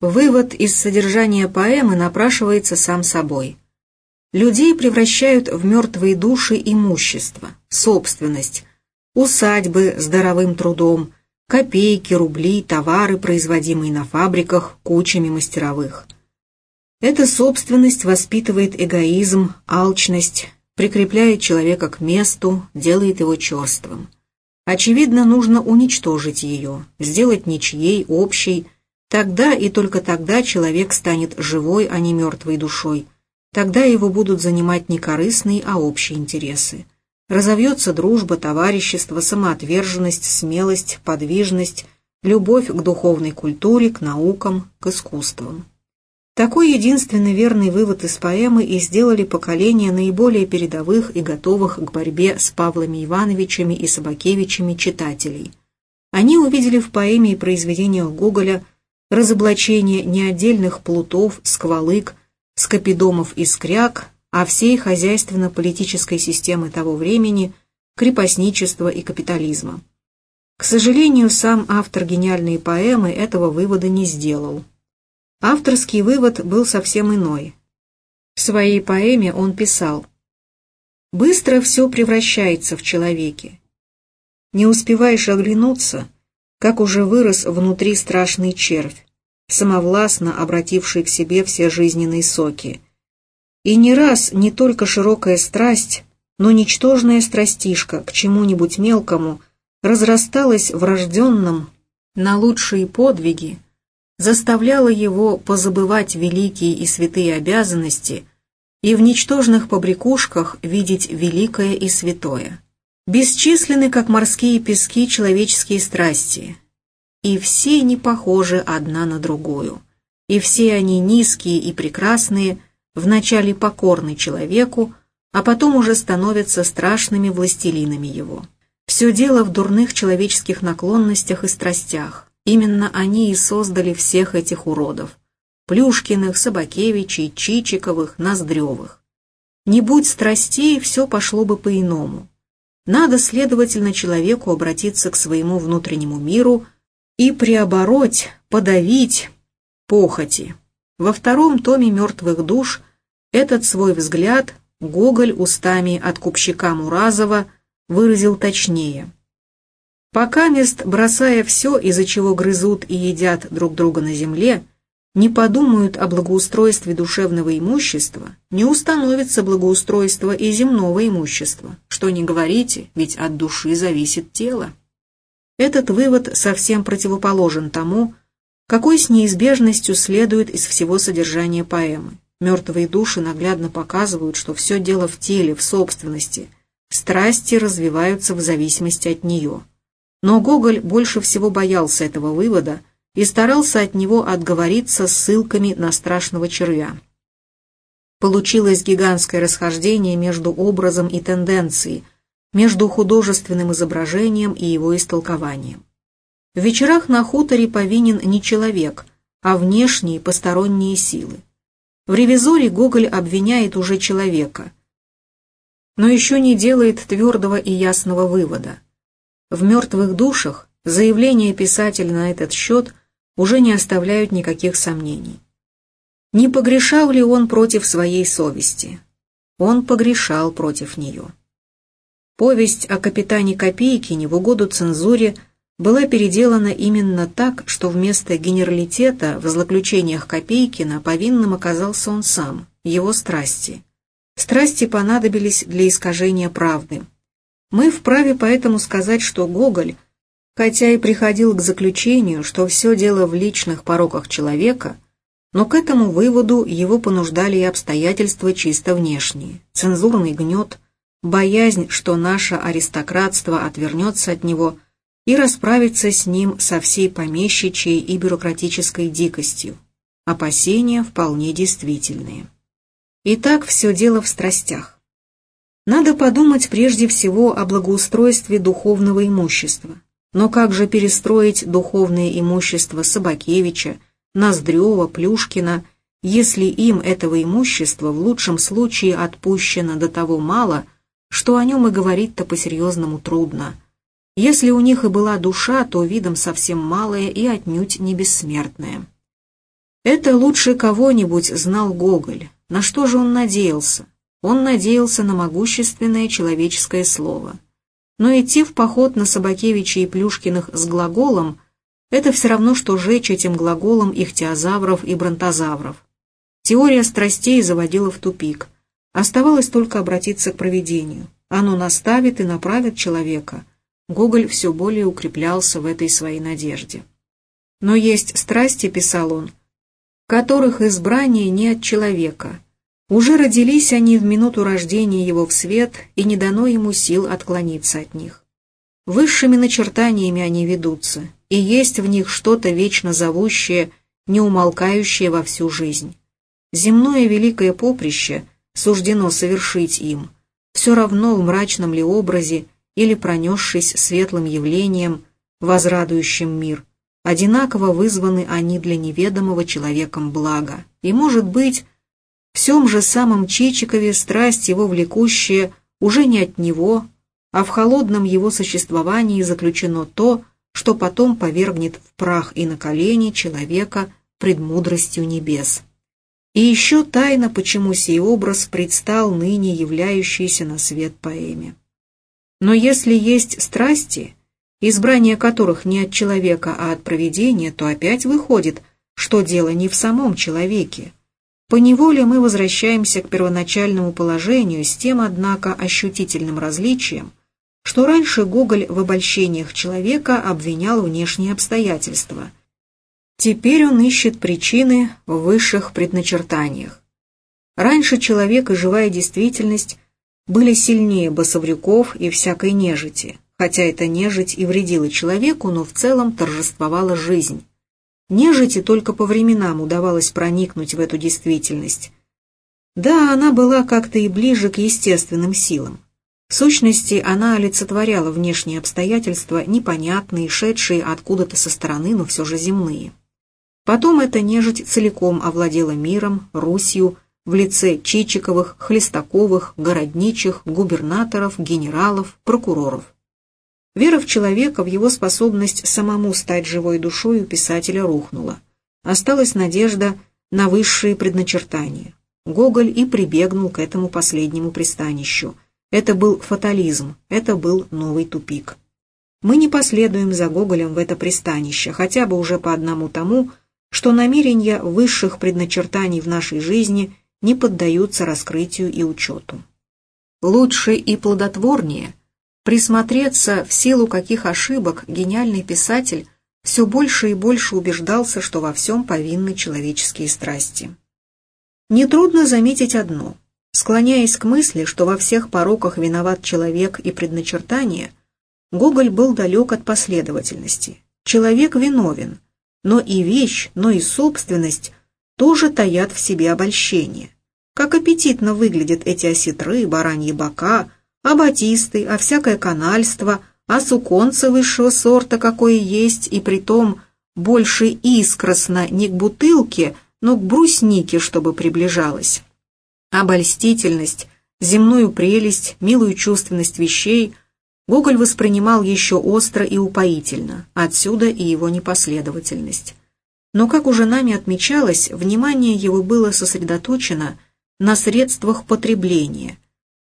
Вывод из содержания поэмы напрашивается сам собой. Людей превращают в мертвые души имущество, собственность, усадьбы с даровым трудом, копейки, рубли, товары, производимые на фабриках кучами мастеровых. Эта собственность воспитывает эгоизм, алчность, прикрепляет человека к месту, делает его черствым. Очевидно, нужно уничтожить ее, сделать ничьей, общей. Тогда и только тогда человек станет живой, а не мертвой душой. Тогда его будут занимать не корыстные, а общие интересы. Разовьется дружба, товарищество, самоотверженность, смелость, подвижность, любовь к духовной культуре, к наукам, к искусствам. Такой единственный верный вывод из поэмы и сделали поколение наиболее передовых и готовых к борьбе с Павлами Ивановичами и Собакевичами читателей. Они увидели в поэме и произведениях Гоголя разоблачение не отдельных плутов, сквалык, скопидомов и скряг, а всей хозяйственно-политической системы того времени, крепостничества и капитализма. К сожалению, сам автор гениальной поэмы этого вывода не сделал. Авторский вывод был совсем иной. В своей поэме он писал «Быстро все превращается в человеке. Не успеваешь оглянуться, как уже вырос внутри страшный червь, самовластно обративший к себе все жизненные соки. И не раз не только широкая страсть, но ничтожная страстишка к чему-нибудь мелкому разрасталась врожденном на лучшие подвиги, заставляла его позабывать великие и святые обязанности и в ничтожных побрякушках видеть великое и святое. Бесчисленны, как морские пески, человеческие страсти, и все не похожи одна на другую, и все они низкие и прекрасные, вначале покорны человеку, а потом уже становятся страшными властелинами его. Все дело в дурных человеческих наклонностях и страстях, Именно они и создали всех этих уродов. Плюшкиных, Собакевичей, Чичиковых, Ноздревых. Не будь страстей, все пошло бы по-иному. Надо, следовательно, человеку обратиться к своему внутреннему миру и приобороть, подавить похоти. Во втором томе «Мертвых душ» этот свой взгляд Гоголь устами от купщика Муразова выразил точнее – Пока мест, бросая все, из-за чего грызут и едят друг друга на земле, не подумают о благоустройстве душевного имущества, не установится благоустройство и земного имущества. Что не говорите, ведь от души зависит тело. Этот вывод совсем противоположен тому, какой с неизбежностью следует из всего содержания поэмы. Мертвые души наглядно показывают, что все дело в теле, в собственности. Страсти развиваются в зависимости от нее. Но Гоголь больше всего боялся этого вывода и старался от него отговориться ссылками на страшного червя. Получилось гигантское расхождение между образом и тенденцией, между художественным изображением и его истолкованием. В вечерах на хуторе повинен не человек, а внешние посторонние силы. В «Ревизоре» Гоголь обвиняет уже человека, но еще не делает твердого и ясного вывода. В «Мертвых душах» заявления писателя на этот счет уже не оставляют никаких сомнений. Не погрешал ли он против своей совести? Он погрешал против нее. Повесть о капитане Копейкине в угоду цензуре была переделана именно так, что вместо генералитета в злоключениях Копейкина повинным оказался он сам, его страсти. Страсти понадобились для искажения правды – мы вправе поэтому сказать, что Гоголь, хотя и приходил к заключению, что все дело в личных пороках человека, но к этому выводу его понуждали и обстоятельства чисто внешние, цензурный гнет, боязнь, что наше аристократство отвернется от него и расправится с ним со всей помещичьей и бюрократической дикостью. Опасения вполне действительные. Итак, все дело в страстях. Надо подумать прежде всего о благоустройстве духовного имущества. Но как же перестроить духовное имущество Собакевича, Ноздрева, Плюшкина, если им этого имущества в лучшем случае отпущено до того мало, что о нем и говорить-то по-серьезному трудно. Если у них и была душа, то видом совсем малая и отнюдь не бессмертная. Это лучше кого-нибудь знал Гоголь. На что же он надеялся? Он надеялся на могущественное человеческое слово. Но идти в поход на Собакевича и Плюшкиных с глаголом – это все равно, что жечь этим глаголом ихтиозавров и бронтозавров. Теория страстей заводила в тупик. Оставалось только обратиться к проведению. Оно наставит и направит человека. Гоголь все более укреплялся в этой своей надежде. Но есть страсти, писал он, которых избрание не от человека. Уже родились они в минуту рождения его в свет, и не дано ему сил отклониться от них. Высшими начертаниями они ведутся, и есть в них что-то вечно зовущее, неумолкающее во всю жизнь. Земное великое поприще суждено совершить им, все равно в мрачном ли образе или пронесшись светлым явлением, возрадующим мир, одинаково вызваны они для неведомого человеком блага. И, может быть, в всем же самом Чичикове страсть его влекущая уже не от него, а в холодном его существовании заключено то, что потом повергнет в прах и на колени человека пред мудростью небес. И еще тайна, почему сей образ предстал ныне являющийся на свет поэме. Но если есть страсти, избрание которых не от человека, а от провидения, то опять выходит, что дело не в самом человеке. Поневоле мы возвращаемся к первоначальному положению с тем, однако, ощутительным различием, что раньше Гоголь в обольщениях человека обвинял внешние обстоятельства – Теперь он ищет причины в высших предначертаниях. Раньше человек и живая действительность были сильнее басоврюков и всякой нежити, хотя эта нежить и вредила человеку, но в целом торжествовала жизнь. Нежити только по временам удавалось проникнуть в эту действительность. Да, она была как-то и ближе к естественным силам. В сущности, она олицетворяла внешние обстоятельства, непонятные, шедшие откуда-то со стороны, но все же земные. Потом эта нежить целиком овладела миром, Русью, в лице Чичиковых, Хлестаковых, Городничих, губернаторов, генералов, прокуроров. Вера в человека, в его способность самому стать живой душой у писателя рухнула. Осталась надежда на высшие предначертания. Гоголь и прибегнул к этому последнему пристанищу. Это был фатализм, это был новый тупик. Мы не последуем за Гоголем в это пристанище, хотя бы уже по одному тому, что намерения высших предначертаний в нашей жизни не поддаются раскрытию и учету. Лучше и плодотворнее присмотреться, в силу каких ошибок гениальный писатель все больше и больше убеждался, что во всем повинны человеческие страсти. Нетрудно заметить одно. Склоняясь к мысли, что во всех пороках виноват человек и предначертание, Гоголь был далек от последовательности. Человек виновен, но и вещь, но и собственность тоже таят в себе обольщение. Как аппетитно выглядят эти осетры, бараньи бока, а а всякое канальство, а суконцы высшего сорта, какое есть, и притом больше искросно не к бутылке, но к бруснике, чтобы приближалось. Обольстительность, земную прелесть, милую чувственность вещей – Гоголь воспринимал еще остро и упоительно, отсюда и его непоследовательность. Но, как уже нами отмечалось, внимание его было сосредоточено на средствах потребления,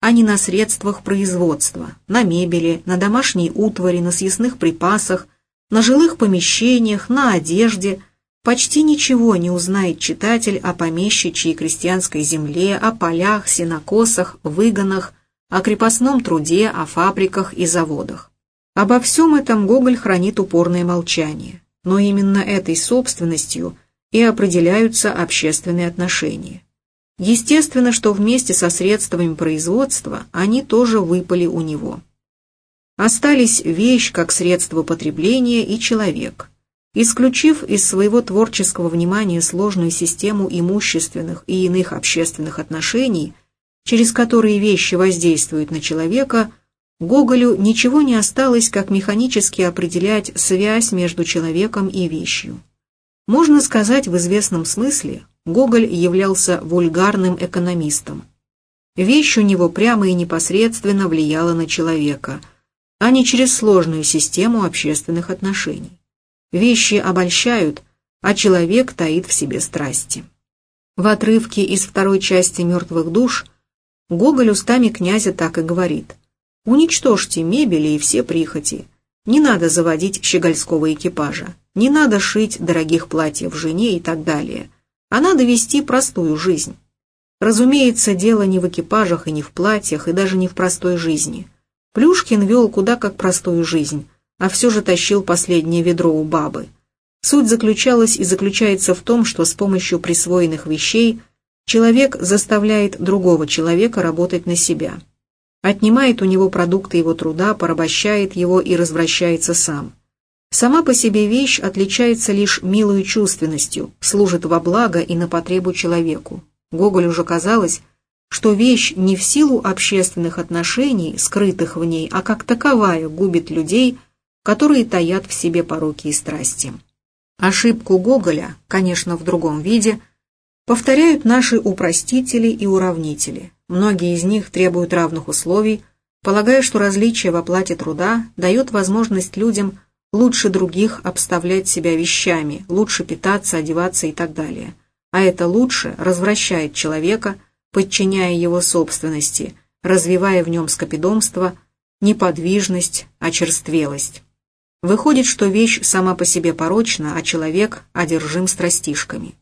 а не на средствах производства, на мебели, на домашней утвари, на съестных припасах, на жилых помещениях, на одежде. Почти ничего не узнает читатель о помещичьей крестьянской земле, о полях, сенокосах, выгонах, о крепостном труде, о фабриках и заводах. Обо всем этом Гоголь хранит упорное молчание, но именно этой собственностью и определяются общественные отношения. Естественно, что вместе со средствами производства они тоже выпали у него. Остались вещь как средство потребления и человек. Исключив из своего творческого внимания сложную систему имущественных и иных общественных отношений – через которые вещи воздействуют на человека, Гоголю ничего не осталось, как механически определять связь между человеком и вещью. Можно сказать, в известном смысле Гоголь являлся вульгарным экономистом. Вещь у него прямо и непосредственно влияла на человека, а не через сложную систему общественных отношений. Вещи обольщают, а человек таит в себе страсти. В отрывке из второй части «Мертвых душ» Гоголь устами князя так и говорит «Уничтожьте мебели и все прихоти. Не надо заводить щегольского экипажа, не надо шить дорогих платьев жене и так далее, а надо вести простую жизнь. Разумеется, дело не в экипажах и не в платьях, и даже не в простой жизни. Плюшкин вел куда как простую жизнь, а все же тащил последнее ведро у бабы. Суть заключалась и заключается в том, что с помощью присвоенных вещей человек заставляет другого человека работать на себя. Отнимает у него продукты его труда, порабощает его и развращается сам. Сама по себе вещь отличается лишь милой чувственностью, служит во благо и на потребу человеку. Гоголю уже казалось, что вещь не в силу общественных отношений, скрытых в ней, а как таковая губит людей, которые таят в себе пороки и страсти. Ошибку Гоголя, конечно, в другом виде, повторяют наши упростители и уравнители. Многие из них требуют равных условий, полагая, что различие в оплате труда дает возможность людям лучше других обставлять себя вещами, лучше питаться, одеваться и так далее – а это лучше развращает человека, подчиняя его собственности, развивая в нем скопидомство, неподвижность, очерствелость. Выходит, что вещь сама по себе порочна, а человек одержим страстишками.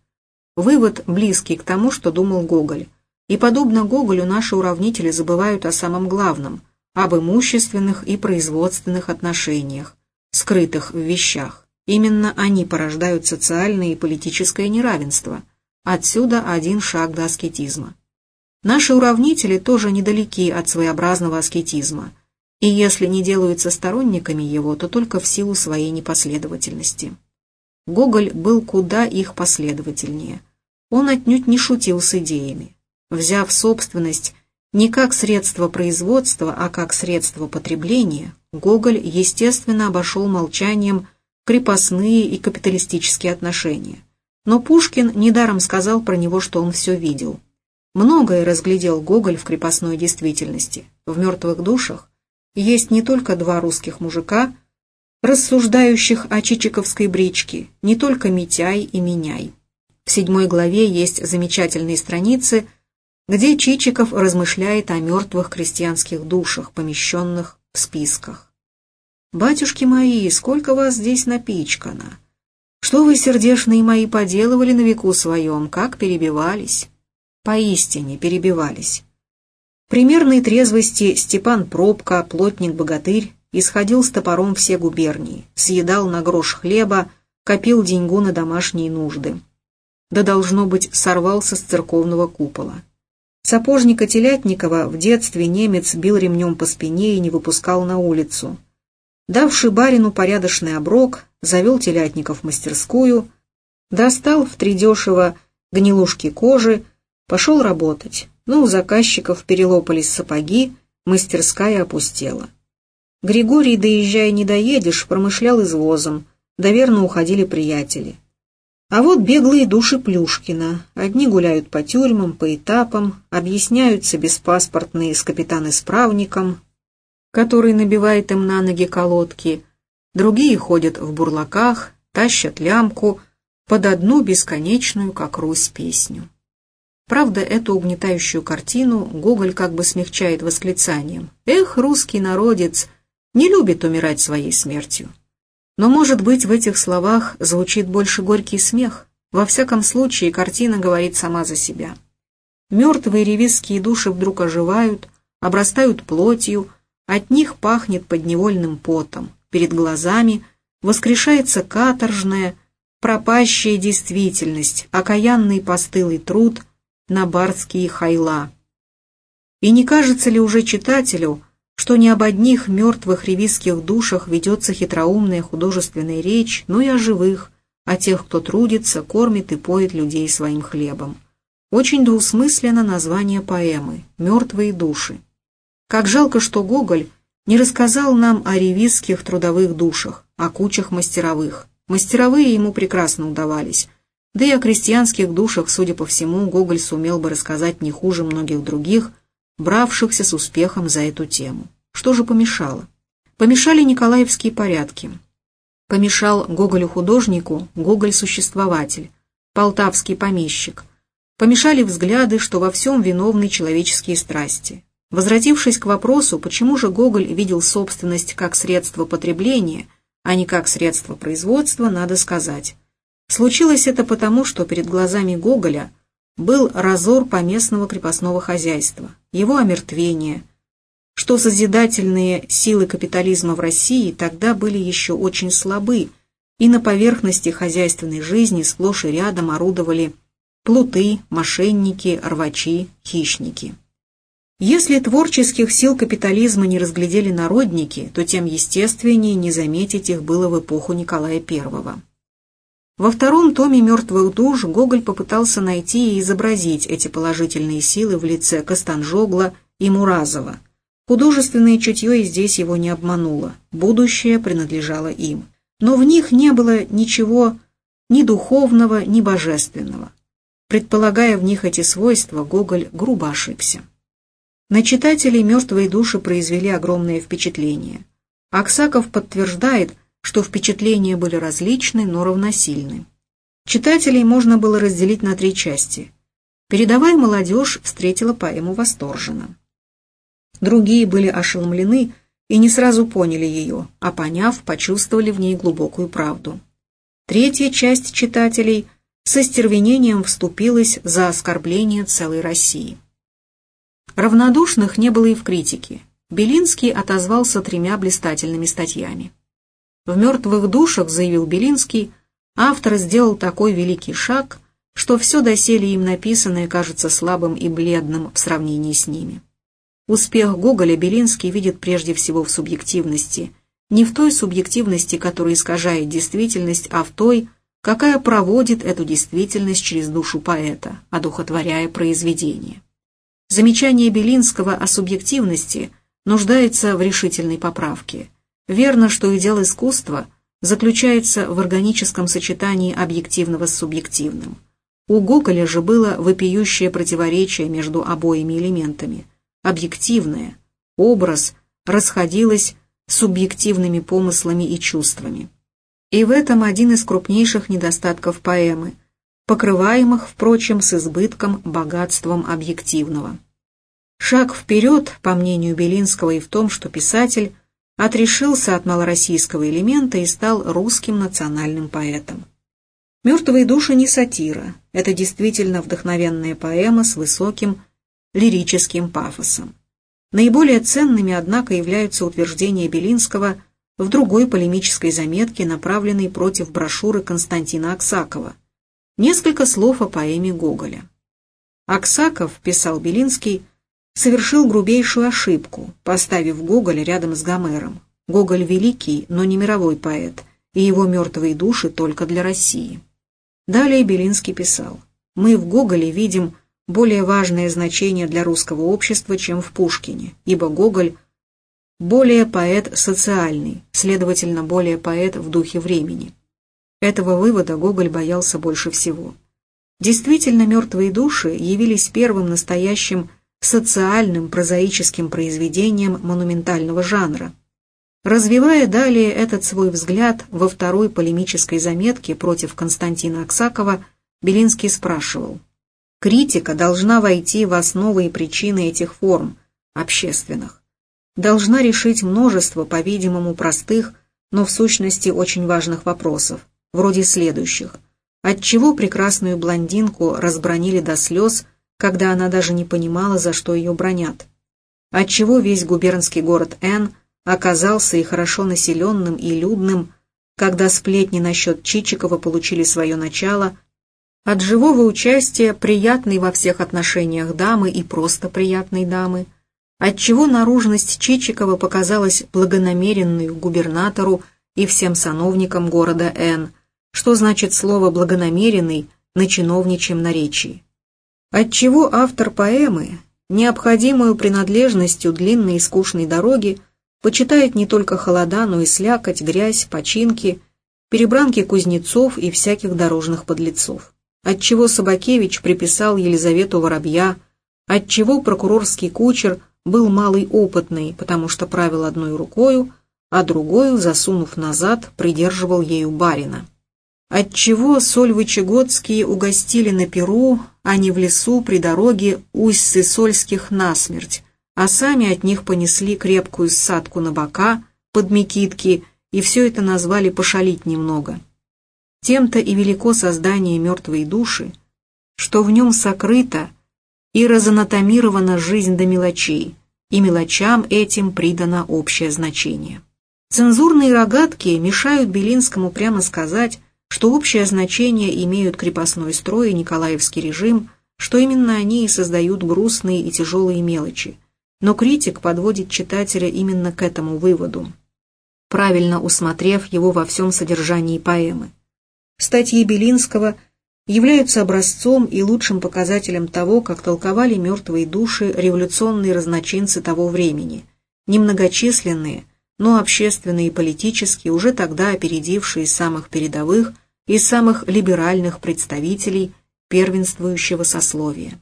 Вывод близкий к тому, что думал Гоголь. И подобно Гоголю наши уравнители забывают о самом главном, об имущественных и производственных отношениях, скрытых в вещах. Именно они порождают социальное и политическое неравенство – Отсюда один шаг до аскетизма. Наши уравнители тоже недалеки от своеобразного аскетизма, и если не делаются сторонниками его, то только в силу своей непоследовательности. Гоголь был куда их последовательнее. Он отнюдь не шутил с идеями. Взяв собственность не как средство производства, а как средство потребления, Гоголь, естественно, обошел молчанием крепостные и капиталистические отношения – но Пушкин недаром сказал про него, что он все видел. Многое разглядел Гоголь в крепостной действительности. В «Мертвых душах» есть не только два русских мужика, рассуждающих о чичиковской бричке, не только Митяй и Меняй. В седьмой главе есть замечательные страницы, где Чичиков размышляет о мертвых крестьянских душах, помещенных в списках. «Батюшки мои, сколько вас здесь напичкано!» Что вы, сердешные мои, поделывали на веку своем, как перебивались? Поистине перебивались. Примерной трезвости Степан Пробка, плотник-богатырь, исходил с топором все губернии, съедал на грош хлеба, копил деньгу на домашние нужды. Да, должно быть, сорвался с церковного купола. Сапожника Телятникова в детстве немец бил ремнем по спине и не выпускал на улицу. Давший барину порядочный оброк, завел телятников в мастерскую, достал в тридешево гнилушки кожи, пошел работать, но у заказчиков перелопались сапоги, мастерская опустела. Григорий, доезжая не доедешь, промышлял извозом, доверно уходили приятели. А вот беглые души Плюшкина. Одни гуляют по тюрьмам, по этапам, объясняются беспаспортные с капитан-исправником, который набивает им на ноги колодки, другие ходят в бурлаках, тащат лямку под одну бесконечную, как Русь, песню. Правда, эту угнетающую картину Гоголь как бы смягчает восклицанием «Эх, русский народец не любит умирать своей смертью». Но, может быть, в этих словах звучит больше горький смех. Во всяком случае, картина говорит сама за себя. Мертвые ревизские души вдруг оживают, обрастают плотью, от них пахнет подневольным потом, перед глазами воскрешается каторжная, пропащая действительность, окаянный постылый труд на бардские хайла. И не кажется ли уже читателю, что не об одних мертвых ревизских душах ведется хитроумная художественная речь, но и о живых, о тех, кто трудится, кормит и поет людей своим хлебом. Очень двусмысленно название поэмы «Мертвые души». Как жалко, что Гоголь не рассказал нам о ревизских трудовых душах, о кучах мастеровых. Мастеровые ему прекрасно удавались. Да и о крестьянских душах, судя по всему, Гоголь сумел бы рассказать не хуже многих других, бравшихся с успехом за эту тему. Что же помешало? Помешали николаевские порядки. Помешал Гоголю-художнику Гоголь-существователь, полтавский помещик. Помешали взгляды, что во всем виновны человеческие страсти. Возвратившись к вопросу, почему же Гоголь видел собственность как средство потребления, а не как средство производства, надо сказать. Случилось это потому, что перед глазами Гоголя был разор поместного крепостного хозяйства, его омертвение, что созидательные силы капитализма в России тогда были еще очень слабы, и на поверхности хозяйственной жизни сплошь и рядом орудовали плуты, мошенники, рвачи, хищники. Если творческих сил капитализма не разглядели народники, то тем естественнее не заметить их было в эпоху Николая I. Во втором томе «Мертвых душ» Гоголь попытался найти и изобразить эти положительные силы в лице Костанжогла и Муразова. Художественное чутье и здесь его не обмануло, будущее принадлежало им. Но в них не было ничего ни духовного, ни божественного. Предполагая в них эти свойства, Гоголь грубо ошибся. На читателей «Мертвые души» произвели огромное впечатление. Аксаков подтверждает, что впечатления были различны, но равносильны. Читателей можно было разделить на три части. Передовая молодежь встретила поэму восторженно. Другие были ошеломлены и не сразу поняли ее, а поняв, почувствовали в ней глубокую правду. Третья часть читателей со стервенением вступилась за оскорбление целой России. Равнодушных не было и в критике. Белинский отозвался тремя блистательными статьями. В «Мертвых душах», заявил Белинский, автор сделал такой великий шаг, что все доселе им написанное кажется слабым и бледным в сравнении с ними. Успех Гоголя Белинский видит прежде всего в субъективности, не в той субъективности, которая искажает действительность, а в той, какая проводит эту действительность через душу поэта, одухотворяя произведение. Замечание Белинского о субъективности нуждается в решительной поправке. Верно, что идеал искусства заключается в органическом сочетании объективного с субъективным. У Гоголя же было вопиющее противоречие между обоими элементами. Объективное, образ, расходилось с субъективными помыслами и чувствами. И в этом один из крупнейших недостатков поэмы – покрываемых, впрочем, с избытком богатством объективного. Шаг вперед, по мнению Белинского, и в том, что писатель отрешился от малороссийского элемента и стал русским национальным поэтом. «Мертвые души» не сатира, это действительно вдохновенная поэма с высоким лирическим пафосом. Наиболее ценными, однако, являются утверждения Белинского в другой полемической заметке, направленной против брошюры Константина Аксакова – Несколько слов о поэме Гоголя. Аксаков, писал Белинский, совершил грубейшую ошибку, поставив Гоголя рядом с Гомером. Гоголь великий, но не мировой поэт, и его мертвые души только для России. Далее Белинский писал, «Мы в Гоголе видим более важное значение для русского общества, чем в Пушкине, ибо Гоголь более поэт социальный, следовательно, более поэт в духе времени. Этого вывода Гоголь боялся больше всего. Действительно, «Мертвые души» явились первым настоящим социальным прозаическим произведением монументального жанра. Развивая далее этот свой взгляд во второй полемической заметке против Константина Аксакова, Белинский спрашивал, «Критика должна войти в основы и причины этих форм, общественных. Должна решить множество, по-видимому, простых, но в сущности очень важных вопросов вроде следующих. Отчего прекрасную блондинку разбронили до слез, когда она даже не понимала, за что ее бронят? Отчего весь губернский город Н оказался и хорошо населенным, и людным, когда сплетни насчет Чичикова получили свое начало, от живого участия приятной во всех отношениях дамы и просто приятной дамы, отчего наружность Чичикова показалась благонамеренной губернатору и всем сановникам города Н, что значит слово «благонамеренный» на чиновничьем наречии. Отчего автор поэмы, необходимую принадлежностью длинной и скучной дороги, почитает не только холода, но и слякоть, грязь, починки, перебранки кузнецов и всяких дорожных подлецов. Отчего Собакевич приписал Елизавету Воробья, отчего прокурорский кучер был малый опытный, потому что правил одной рукою, а другую, засунув назад, придерживал ею барина. Отчего Сольвычегодские угостили на Перу, а не в лесу при дороге усть Сольских насмерть, а сами от них понесли крепкую ссадку на бока, под мекитки, и все это назвали пошалить немного. Тем-то и велико создание мертвой души, что в нем сокрыто и разанатомирована жизнь до мелочей, и мелочам этим придано общее значение. Цензурные рогатки мешают Белинскому прямо сказать, что общее значение имеют крепостной строй и Николаевский режим, что именно они и создают грустные и тяжелые мелочи. Но критик подводит читателя именно к этому выводу, правильно усмотрев его во всем содержании поэмы. Статьи Белинского являются образцом и лучшим показателем того, как толковали мертвые души революционные разночинцы того времени, немногочисленные, но общественные и политические, уже тогда опередившие самых передовых – из самых либеральных представителей первенствующего сословия.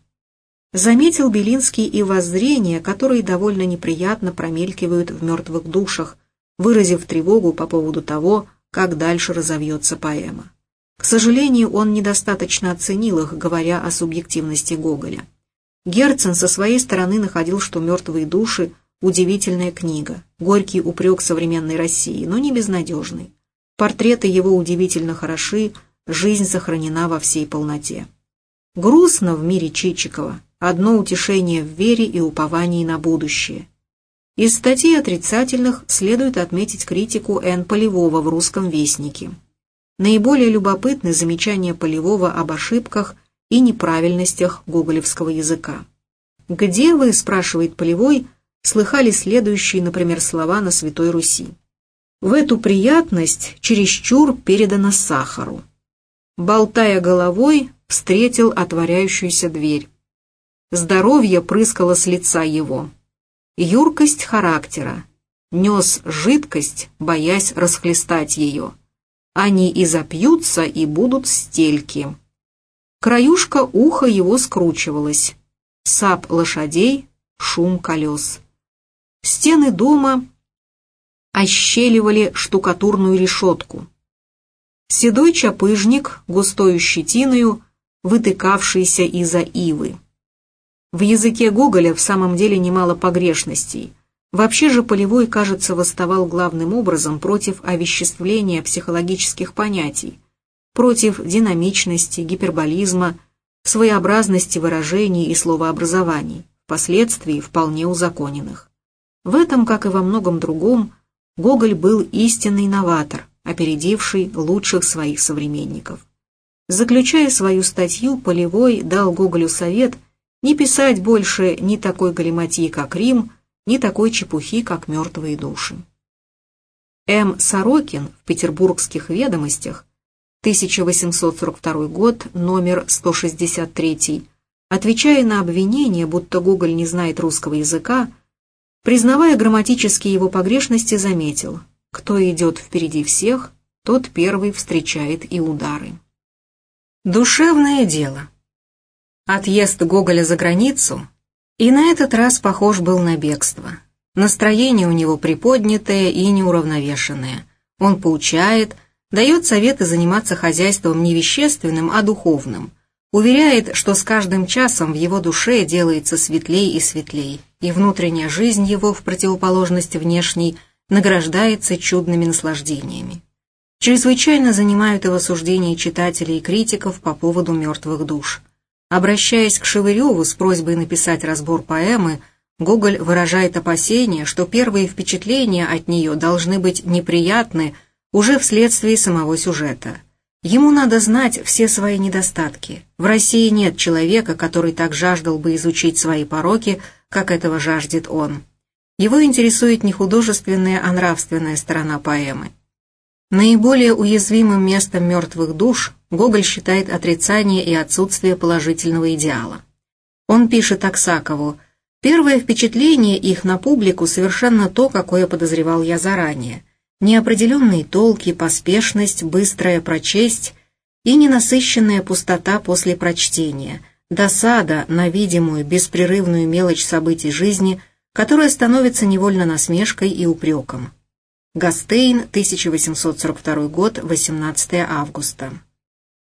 Заметил Белинский и воззрения, которые довольно неприятно промелькивают в мертвых душах, выразив тревогу по поводу того, как дальше разовьется поэма. К сожалению, он недостаточно оценил их, говоря о субъективности Гоголя. Герцен со своей стороны находил, что «Мертвые души» – удивительная книга, горький упрек современной России, но не безнадежный. Портреты его удивительно хороши, жизнь сохранена во всей полноте. Грустно в мире Чичикова, одно утешение в вере и уповании на будущее. Из статей отрицательных следует отметить критику Н. Полевого в «Русском вестнике». Наиболее любопытны замечания Полевого об ошибках и неправильностях гоголевского языка. «Где вы, — спрашивает Полевой, — слыхали следующие, например, слова на Святой Руси?» В эту приятность чересчур передано сахару. Болтая головой, встретил отворяющуюся дверь. Здоровье прыскало с лица его. Юркость характера. Нес жидкость, боясь расхлестать ее. Они и запьются, и будут стельки. Краюшка уха его скручивалась. Сап лошадей, шум колес. Стены дома ощеливали штукатурную решетку. Седой чапыжник, густою щетиною, вытыкавшийся из-за ивы. В языке Гоголя в самом деле немало погрешностей. Вообще же Полевой, кажется, восставал главным образом против овеществления психологических понятий, против динамичности, гиперболизма, своеобразности выражений и словообразований, впоследствии вполне узаконенных. В этом, как и во многом другом, Гоголь был истинный новатор, опередивший лучших своих современников. Заключая свою статью, Полевой дал Гоголю совет не писать больше ни такой галиматьи, как Рим, ни такой чепухи, как мертвые души. М. Сорокин в «Петербургских ведомостях» 1842 год, номер 163, отвечая на обвинение, будто Гоголь не знает русского языка, Признавая грамматические его погрешности, заметил, кто идет впереди всех, тот первый встречает и удары. Душевное дело. Отъезд Гоголя за границу и на этот раз похож был на бегство. Настроение у него приподнятое и неуравновешенное. Он поучает, дает советы заниматься хозяйством не вещественным, а духовным – Уверяет, что с каждым часом в его душе делается светлей и светлей, и внутренняя жизнь его, в противоположность внешней, награждается чудными наслаждениями. Чрезвычайно занимают его суждения читателей и критиков по поводу мертвых душ. Обращаясь к Шевыреву с просьбой написать разбор поэмы, Гоголь выражает опасение, что первые впечатления от нее должны быть неприятны уже вследствие самого сюжета – Ему надо знать все свои недостатки. В России нет человека, который так жаждал бы изучить свои пороки, как этого жаждет он. Его интересует не художественная, а нравственная сторона поэмы. Наиболее уязвимым местом мертвых душ Гоголь считает отрицание и отсутствие положительного идеала. Он пишет Аксакову «Первое впечатление их на публику совершенно то, какое подозревал я заранее – неопределенные толки, поспешность, быстрая прочесть и ненасыщенная пустота после прочтения, досада на видимую, беспрерывную мелочь событий жизни, которая становится невольно насмешкой и упреком. Гастейн, 1842 год, 18 августа.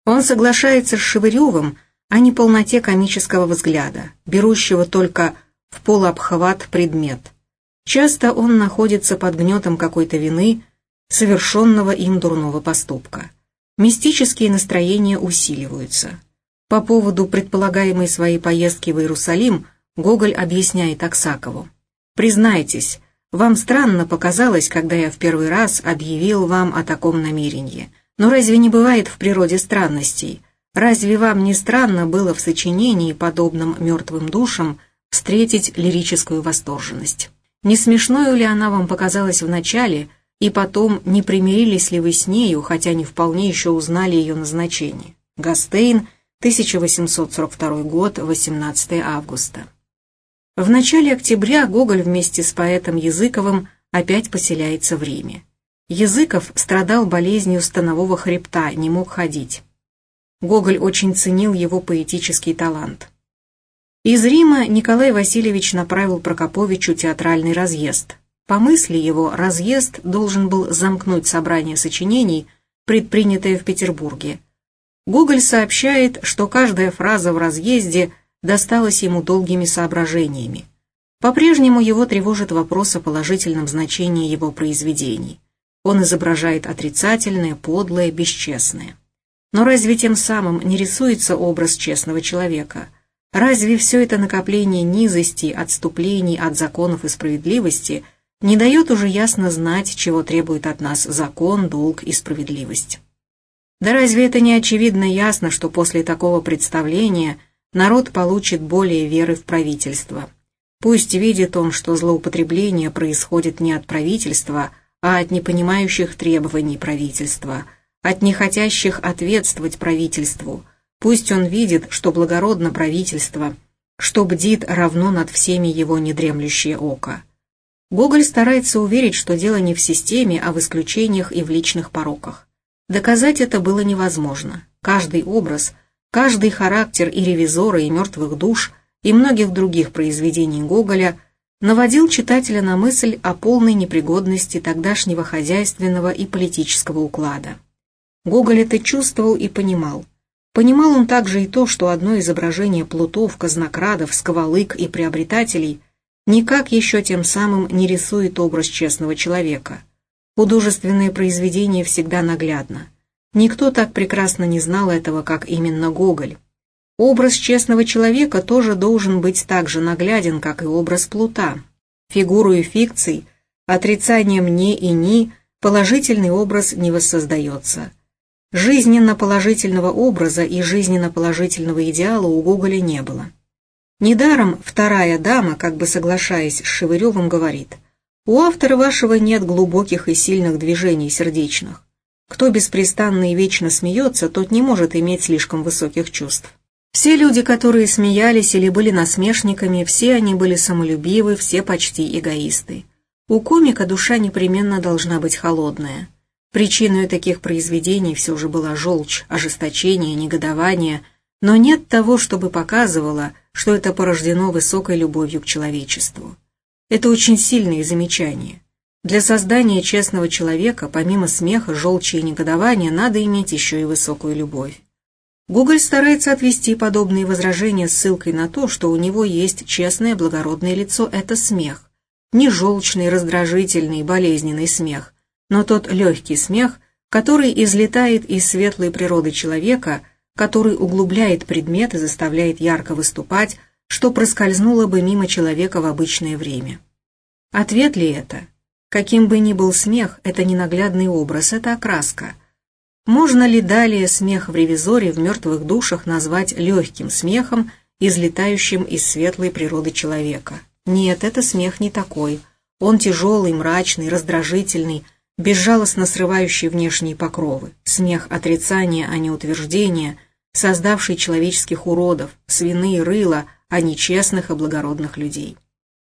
Он соглашается с Шевыревым о неполноте комического взгляда, берущего только в полуобхват предмет. Часто он находится под гнетом какой-то вины, совершенного им дурного поступка. Мистические настроения усиливаются. По поводу предполагаемой своей поездки в Иерусалим Гоголь объясняет Аксакову. «Признайтесь, вам странно показалось, когда я в первый раз объявил вам о таком намерении. Но разве не бывает в природе странностей? Разве вам не странно было в сочинении, подобном мертвым душам, встретить лирическую восторженность? Не смешною ли она вам показалась в начале, и потом не примирились ли вы с нею, хотя не вполне еще узнали ее назначение? Гастейн, 1842 год, 18 августа. В начале октября Гоголь вместе с поэтом Языковым опять поселяется в Риме. Языков страдал болезнью станового хребта, не мог ходить. Гоголь очень ценил его поэтический талант. Из Рима Николай Васильевич направил Прокоповичу театральный разъезд. По мысли его, разъезд должен был замкнуть собрание сочинений, предпринятое в Петербурге. Гоголь сообщает, что каждая фраза в разъезде – досталось ему долгими соображениями. По-прежнему его тревожит вопрос о положительном значении его произведений. Он изображает отрицательное, подлое, бесчестное. Но разве тем самым не рисуется образ честного человека? Разве все это накопление низости, отступлений от законов и справедливости не дает уже ясно знать, чего требует от нас закон, долг и справедливость? Да разве это не очевидно ясно, что после такого представления – народ получит более веры в правительство. Пусть видит он, что злоупотребление происходит не от правительства, а от непонимающих требований правительства, от нехотящих ответствовать правительству. Пусть он видит, что благородно правительство, что бдит равно над всеми его недремлющее око. Гоголь старается уверить, что дело не в системе, а в исключениях и в личных пороках. Доказать это было невозможно. Каждый образ – Каждый характер и ревизора, и мертвых душ, и многих других произведений Гоголя наводил читателя на мысль о полной непригодности тогдашнего хозяйственного и политического уклада. Гоголь это чувствовал и понимал. Понимал он также и то, что одно изображение плутов, казнокрадов, сковалык и приобретателей никак еще тем самым не рисует образ честного человека. Художественное произведение всегда наглядно – Никто так прекрасно не знал этого, как именно Гоголь. Образ честного человека тоже должен быть так же нагляден, как и образ плута. Фигуру и фикций, отрицанием «не» и «ни» положительный образ не воссоздается. Жизненно-положительного образа и жизненно-положительного идеала у Гоголя не было. Недаром вторая дама, как бы соглашаясь с Шевыревым, говорит, «У автора вашего нет глубоких и сильных движений сердечных. Кто беспрестанно и вечно смеется, тот не может иметь слишком высоких чувств. Все люди, которые смеялись или были насмешниками, все они были самолюбивы, все почти эгоисты. У комика душа непременно должна быть холодная. Причиной таких произведений все же была желчь, ожесточение, негодование, но нет того, чтобы показывало, что это порождено высокой любовью к человечеству. Это очень сильные замечания. Для создания честного человека, помимо смеха, желчи и негодования, надо иметь еще и высокую любовь. Гоголь старается отвести подобные возражения ссылкой на то, что у него есть честное благородное лицо – это смех. Не желчный, раздражительный, болезненный смех, но тот легкий смех, который излетает из светлой природы человека, который углубляет предмет и заставляет ярко выступать, что проскользнуло бы мимо человека в обычное время. Ответ ли это? Каким бы ни был смех, это не наглядный образ, это окраска. Можно ли далее смех в ревизоре в мертвых душах назвать легким смехом, излетающим из светлой природы человека? Нет, это смех не такой. Он тяжелый, мрачный, раздражительный, безжалостно срывающий внешние покровы. Смех отрицания, а не утверждения, создавший человеческих уродов, свины и рыла, а не честных и благородных людей.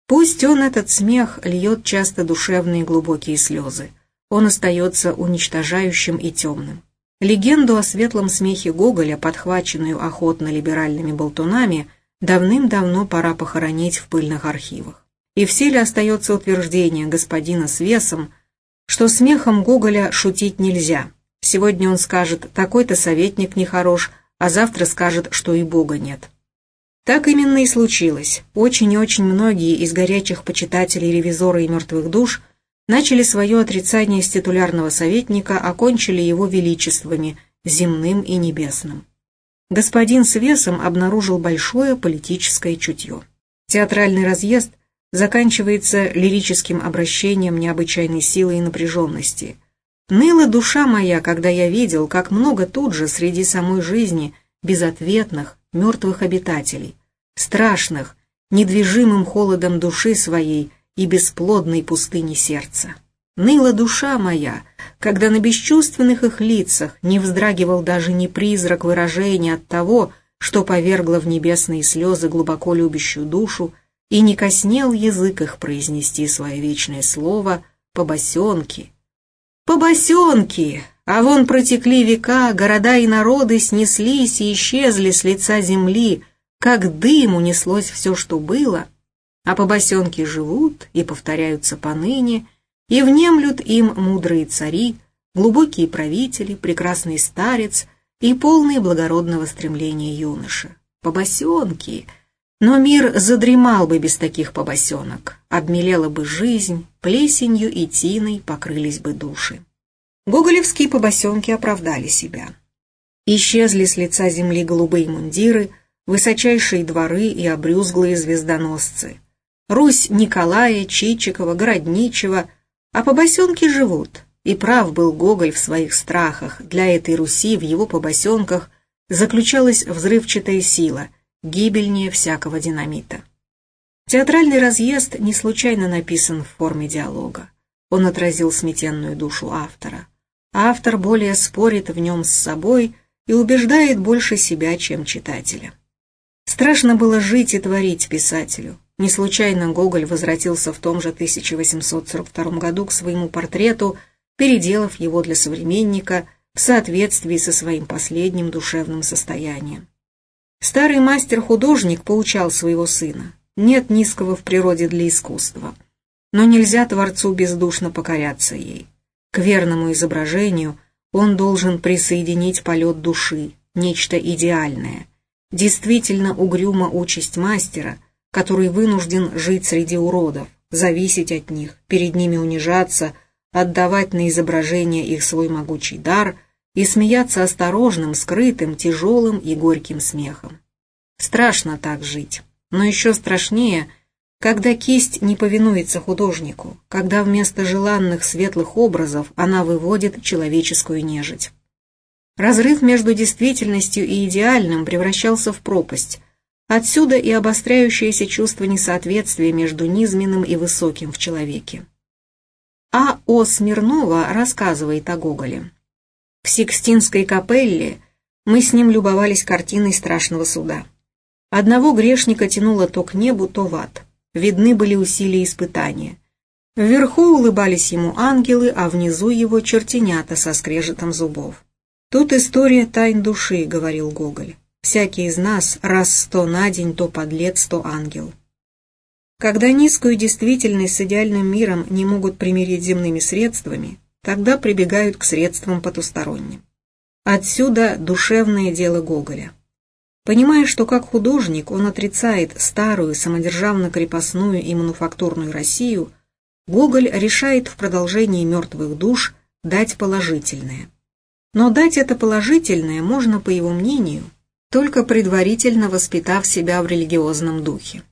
Пусть он, этот смех, льет часто душевные глубокие слезы. Он остается уничтожающим и темным. Легенду о светлом смехе Гоголя, подхваченную охотно либеральными болтунами, давным-давно пора похоронить в пыльных архивах. И в силе остается утверждение господина с весом, что смехом Гоголя шутить нельзя. Сегодня он скажет «такой-то советник нехорош», а завтра скажет, что и Бога нет. Так именно и случилось. Очень и очень многие из горячих почитателей ревизора и мертвых душ начали свое отрицание с титулярного советника, окончили его величествами, земным и небесным. Господин с весом обнаружил большое политическое чутье. Театральный разъезд заканчивается лирическим обращением необычайной силы и напряженности. Ныла душа моя, когда я видел, как много тут же среди самой жизни безответных, мертвых обитателей, страшных, недвижимым холодом души своей и бесплодной пустыни сердца. Ныла душа моя, когда на бесчувственных их лицах не вздрагивал даже ни призрак выражения от того, что повергло в небесные слезы глубоко любящую душу, и не коснел язык их произнести свое вечное слово «побосенки». «Побосенки!» А вон протекли века, города и народы снеслись и исчезли с лица земли, как дым унеслось все, что было, а побосенки живут и повторяются поныне, и внемлют им мудрые цари, глубокие правители, прекрасный старец и полный благородного стремления юноша. Побосенки! Но мир задремал бы без таких побосенок, обмелела бы жизнь, плесенью и тиной покрылись бы души. Гоголевские побосенки оправдали себя. Исчезли с лица земли голубые мундиры, высочайшие дворы и обрюзглые звездоносцы. Русь Николая, Чичикова, Городничева, а побосенки живут. И прав был Гоголь в своих страхах, для этой Руси в его побосенках заключалась взрывчатая сила, гибельнее всякого динамита. Театральный разъезд не случайно написан в форме диалога. Он отразил сметенную душу автора. Автор более спорит в нем с собой и убеждает больше себя, чем читателя. Страшно было жить и творить писателю. Не случайно Гоголь возвратился в том же 1842 году к своему портрету, переделав его для современника в соответствии со своим последним душевным состоянием. Старый мастер-художник поучал своего сына. Нет низкого в природе для искусства. Но нельзя Творцу бездушно покоряться ей. К верному изображению он должен присоединить полет души, нечто идеальное – Действительно угрюма участь мастера, который вынужден жить среди уродов, зависеть от них, перед ними унижаться, отдавать на изображение их свой могучий дар и смеяться осторожным, скрытым, тяжелым и горьким смехом. Страшно так жить, но еще страшнее, когда кисть не повинуется художнику, когда вместо желанных светлых образов она выводит человеческую нежить. Разрыв между действительностью и идеальным превращался в пропасть. Отсюда и обостряющееся чувство несоответствия между низменным и высоким в человеке. А. О. Смирнова рассказывает о Гоголе. В Сикстинской капелле мы с ним любовались картиной страшного суда. Одного грешника тянуло то к небу, то в ад. Видны были усилия испытания. Вверху улыбались ему ангелы, а внизу его чертенята со скрежетом зубов. «Тут история тайн души», — говорил Гоголь. «Всякий из нас раз сто на день то подлец, то ангел». Когда низкую действительность с идеальным миром не могут примирить земными средствами, тогда прибегают к средствам потусторонним. Отсюда душевное дело Гоголя. Понимая, что как художник он отрицает старую самодержавно-крепостную и мануфактурную Россию, Гоголь решает в продолжении «Мертвых душ» дать положительное – но дать это положительное можно, по его мнению, только предварительно воспитав себя в религиозном духе.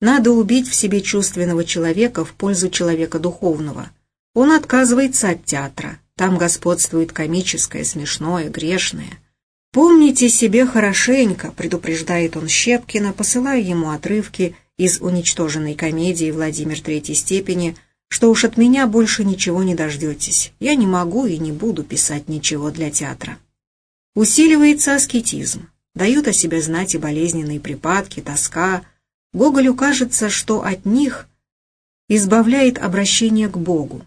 Надо убить в себе чувственного человека в пользу человека духовного. Он отказывается от театра, там господствует комическое, смешное, грешное. «Помните себе хорошенько», — предупреждает он Щепкина, посылая ему отрывки из уничтоженной комедии «Владимир третьей степени», что уж от меня больше ничего не дождетесь. Я не могу и не буду писать ничего для театра. Усиливается аскетизм. Дают о себе знать и болезненные припадки, тоска. Гоголю кажется, что от них избавляет обращение к Богу.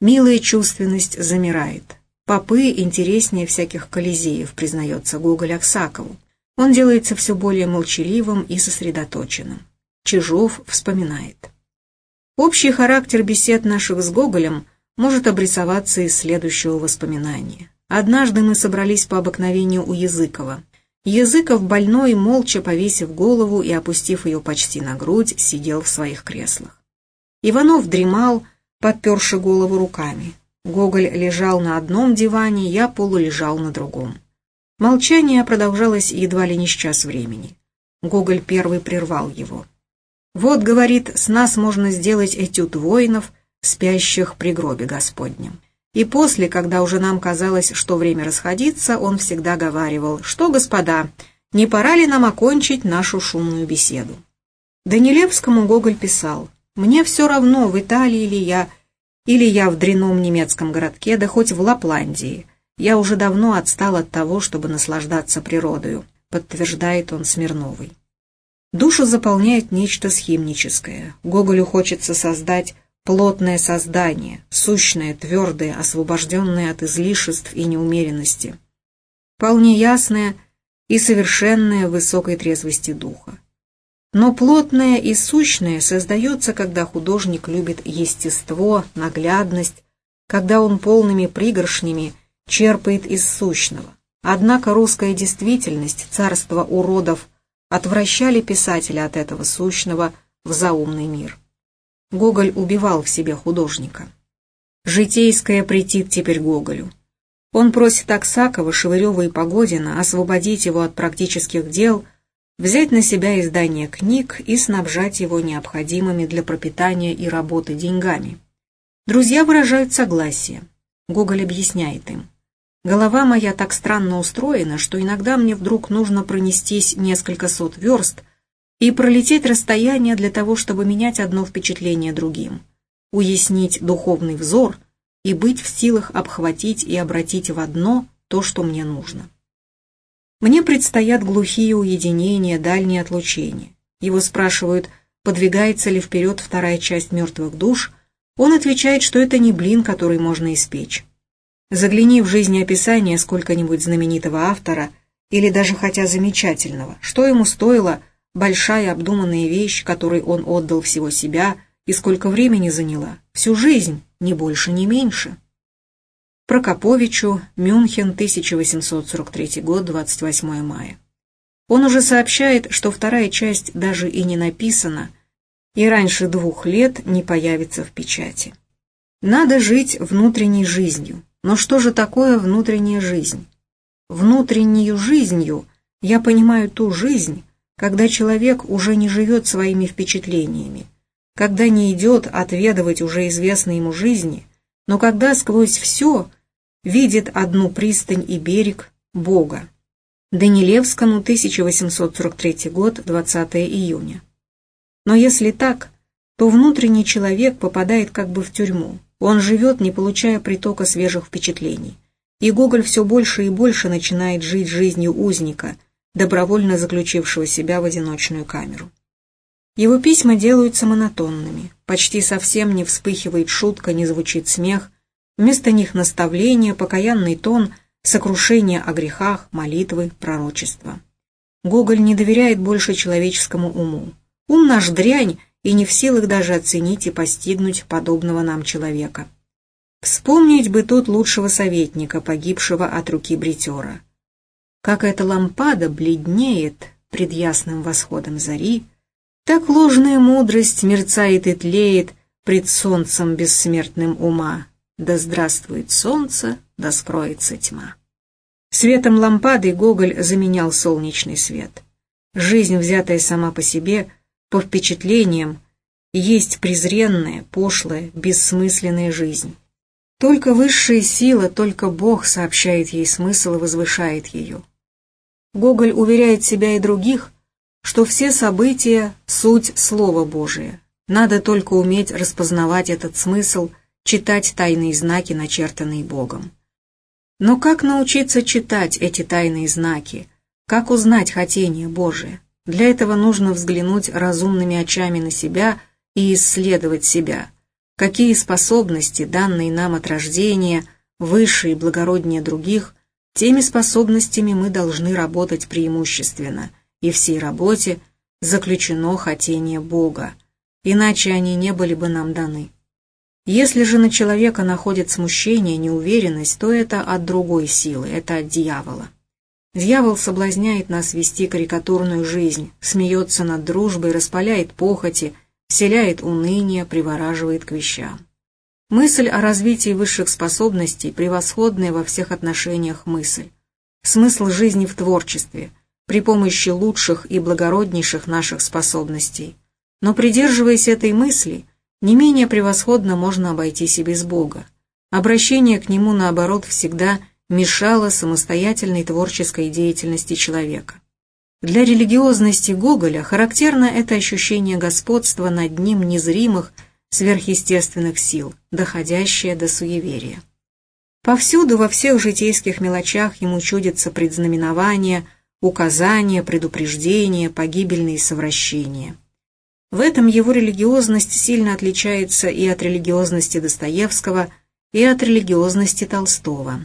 Милая чувственность замирает. Попы интереснее всяких колизеев, признается Гоголь Аксакову. Он делается все более молчаливым и сосредоточенным. Чижов вспоминает. Общий характер бесед наших с Гоголем может обрисоваться из следующего воспоминания. Однажды мы собрались по обыкновению у Языкова. Языков, больной, молча повесив голову и опустив ее почти на грудь, сидел в своих креслах. Иванов дремал, подперши голову руками. Гоголь лежал на одном диване, я полулежал на другом. Молчание продолжалось едва ли не час времени. Гоголь первый прервал его. «Вот, — говорит, — с нас можно сделать этюд воинов, спящих при гробе Господнем». И после, когда уже нам казалось, что время расходиться, он всегда говаривал, что, господа, не пора ли нам окончить нашу шумную беседу? Данилевскому Гоголь писал, «Мне все равно, в Италии ли я, или я в дреном немецком городке, да хоть в Лапландии. Я уже давно отстал от того, чтобы наслаждаться природою», подтверждает он Смирновой. Душу заполняет нечто схимническое. Гоголю хочется создать плотное создание, сущное, твердое, освобожденное от излишеств и неумеренности, вполне ясное и совершенное в высокой трезвости духа. Но плотное и сущное создается, когда художник любит естество, наглядность, когда он полными пригоршнями черпает из сущного. Однако русская действительность, царство уродов, отвращали писателя от этого сущного в заумный мир. Гоголь убивал в себе художника. Житейское претит теперь Гоголю. Он просит Аксакова, Шевырева и Погодина освободить его от практических дел, взять на себя издание книг и снабжать его необходимыми для пропитания и работы деньгами. Друзья выражают согласие. Гоголь объясняет им. «Голова моя так странно устроена, что иногда мне вдруг нужно пронестись несколько сот верст, и пролететь расстояние для того, чтобы менять одно впечатление другим, уяснить духовный взор и быть в силах обхватить и обратить в одно то, что мне нужно. Мне предстоят глухие уединения, дальние отлучения. Его спрашивают, подвигается ли вперед вторая часть «Мертвых душ», он отвечает, что это не блин, который можно испечь. Загляни в жизнеописание сколько-нибудь знаменитого автора или даже хотя замечательного, что ему стоило – большая обдуманная вещь, которой он отдал всего себя, и сколько времени заняла? Всю жизнь, ни больше, ни меньше. Прокоповичу, Мюнхен, 1843 год, 28 мая. Он уже сообщает, что вторая часть даже и не написана, и раньше двух лет не появится в печати. Надо жить внутренней жизнью. Но что же такое внутренняя жизнь? Внутреннюю жизнью я понимаю ту жизнь, когда человек уже не живет своими впечатлениями, когда не идет отведывать уже известной ему жизни, но когда сквозь все видит одну пристань и берег Бога. Данилевскому, 1843 год, 20 июня. Но если так, то внутренний человек попадает как бы в тюрьму. Он живет, не получая притока свежих впечатлений. И Гоголь все больше и больше начинает жить жизнью узника – добровольно заключившего себя в одиночную камеру. Его письма делаются монотонными, почти совсем не вспыхивает шутка, не звучит смех, вместо них наставление, покаянный тон, сокрушение о грехах, молитвы, пророчества. Гоголь не доверяет больше человеческому уму. Ум наш дрянь и не в силах даже оценить и постигнуть подобного нам человека. Вспомнить бы тут лучшего советника, погибшего от руки бритера как эта лампада бледнеет пред ясным восходом зари, так ложная мудрость мерцает и тлеет пред солнцем бессмертным ума. Да здравствует солнце, да скроется тьма. Светом лампады Гоголь заменял солнечный свет. Жизнь, взятая сама по себе, по впечатлениям, есть презренная, пошлая, бессмысленная жизнь. Только высшая сила, только Бог сообщает ей смысл и возвышает ее. Гоголь уверяет себя и других, что все события — суть Слова Божия. Надо только уметь распознавать этот смысл, читать тайные знаки, начертанные Богом. Но как научиться читать эти тайные знаки? Как узнать хотение Божие? Для этого нужно взглянуть разумными очами на себя и исследовать себя. Какие способности, данные нам от рождения, выше и благороднее других – Теми способностями мы должны работать преимущественно, и в сей работе заключено хотение Бога, иначе они не были бы нам даны. Если же на человека находит смущение, неуверенность, то это от другой силы, это от дьявола. Дьявол соблазняет нас вести карикатурную жизнь, смеется над дружбой, распаляет похоти, вселяет уныние, привораживает к вещам. Мысль о развитии высших способностей – превосходная во всех отношениях мысль. Смысл жизни в творчестве, при помощи лучших и благороднейших наших способностей. Но придерживаясь этой мысли, не менее превосходно можно обойтись и без Бога. Обращение к Нему, наоборот, всегда мешало самостоятельной творческой деятельности человека. Для религиозности Гоголя характерно это ощущение господства над ним незримых, сверхъестественных сил, доходящее до суеверия. Повсюду, во всех житейских мелочах ему чудится предзнаменование, указания, предупреждения, погибельные совращения. В этом его религиозность сильно отличается и от религиозности Достоевского, и от религиозности Толстого.